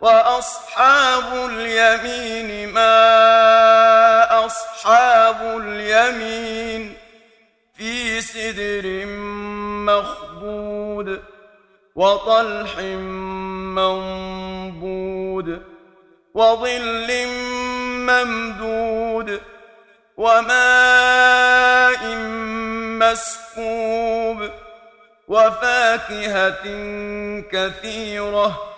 وأصحاب اليمين ما أصحاب اليمين في سدر مخبود وطلح منبود وظل ممدود وماء مسكوب وفاكهة كثيرة